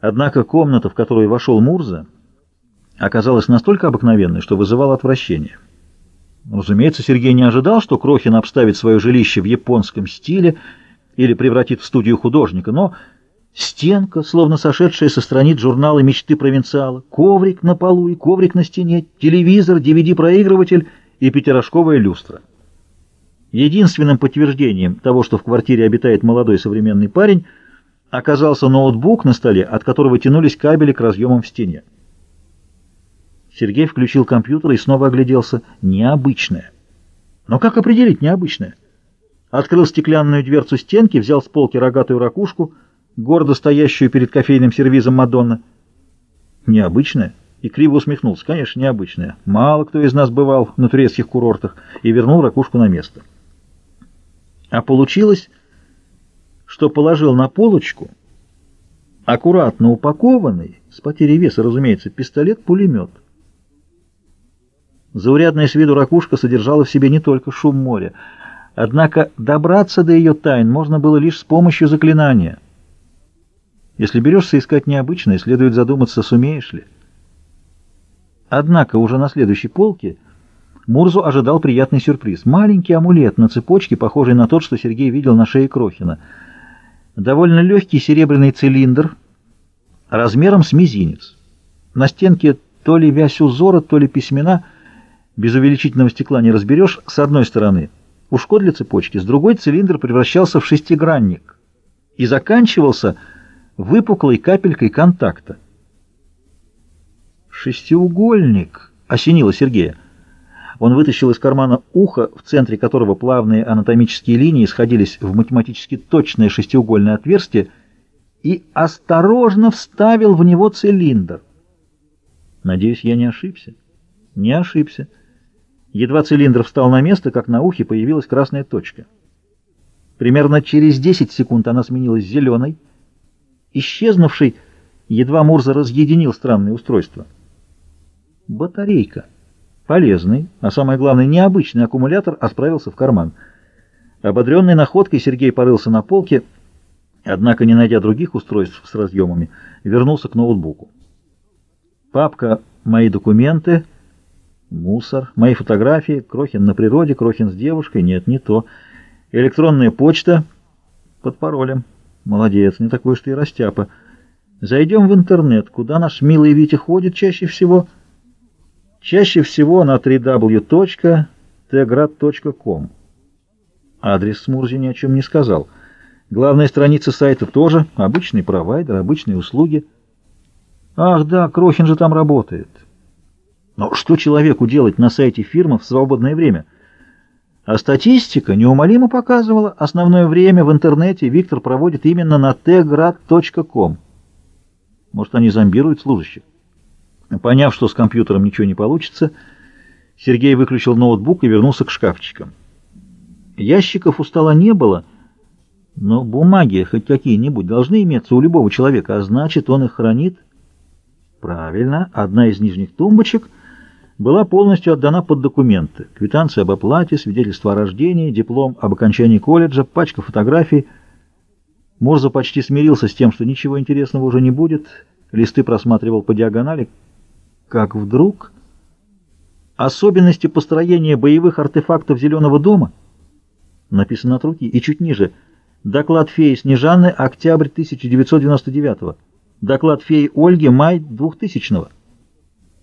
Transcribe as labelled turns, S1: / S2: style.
S1: Однако комната, в которую вошел Мурза, оказалась настолько обыкновенной, что вызывала отвращение. Разумеется, Сергей не ожидал, что Крохин обставит свое жилище в японском стиле или превратит в студию художника, но стенка, словно сошедшая со страниц журнала «Мечты провинциала», коврик на полу и коврик на стене, телевизор, DVD-проигрыватель и пятирожковая люстра. Единственным подтверждением того, что в квартире обитает молодой современный парень, оказался ноутбук на столе, от которого тянулись кабели к разъемам в стене. Сергей включил компьютер и снова огляделся. Необычное. Но как определить необычное? Открыл стеклянную дверцу стенки, взял с полки рогатую ракушку, гордо стоящую перед кофейным сервизом Мадонна. Необычное? И криво усмехнулся. Конечно, необычное. Мало кто из нас бывал на турецких курортах. И вернул ракушку на место. А получилось, что положил на полочку аккуратно упакованный, с потерей веса, разумеется, пистолет-пулемет. Заурядная с виду ракушка содержала в себе не только шум моря, однако добраться до ее тайн можно было лишь с помощью заклинания. Если берешься искать необычное, следует задуматься, сумеешь ли. Однако уже на следующей полке Мурзу ожидал приятный сюрприз. Маленький амулет на цепочке, похожий на тот, что Сергей видел на шее Крохина. Довольно легкий серебряный цилиндр размером с мизинец. На стенке то ли вязь узора, то ли письмена — без увеличительного стекла не разберешь, с одной стороны ушко для цепочки, с другой цилиндр превращался в шестигранник и заканчивался выпуклой капелькой контакта. «Шестиугольник!» — осенило Сергея. Он вытащил из кармана ухо, в центре которого плавные анатомические линии сходились в математически точное шестиугольное отверстие, и осторожно вставил в него цилиндр. Надеюсь, я не ошибся. Не ошибся. Едва цилиндр встал на место, как на ухе появилась красная точка. Примерно через 10 секунд она сменилась зеленой. Исчезнувший, едва Мурза разъединил странное устройство. Батарейка. Полезный, а самое главное, необычный аккумулятор отправился в карман. Ободренный находкой Сергей порылся на полке, однако, не найдя других устройств с разъемами, вернулся к ноутбуку. Папка «Мои документы» Мусор. Мои фотографии. Крохин на природе. Крохин с девушкой. Нет, не то. Электронная почта. Под паролем. Молодец, не такой уж ты и растяпа. Зайдем в интернет. Куда наш милый Витя ходит чаще всего? Чаще всего на www.tgrad.com. Адрес Смурзи ни о чем не сказал. Главная страница сайта тоже. Обычный провайдер, обычные услуги. Ах да, Крохин же там работает. Но что человеку делать на сайте фирмы в свободное время? А статистика неумолимо показывала, основное время в интернете Виктор проводит именно на tgrad.com. Может, они зомбируют служащих? Поняв, что с компьютером ничего не получится, Сергей выключил ноутбук и вернулся к шкафчикам. Ящиков у стола не было, но бумаги хоть какие-нибудь должны иметься у любого человека, а значит, он их хранит. Правильно, одна из нижних тумбочек — была полностью отдана под документы. Квитанция об оплате, свидетельство о рождении, диплом об окончании колледжа, пачка фотографий. Мурза почти смирился с тем, что ничего интересного уже не будет. Листы просматривал по диагонали. Как вдруг... Особенности построения боевых артефактов Зеленого дома написано от руки и чуть ниже. Доклад феи Снежаны, октябрь 1999 -го. Доклад феи Ольги, май 2000 -го.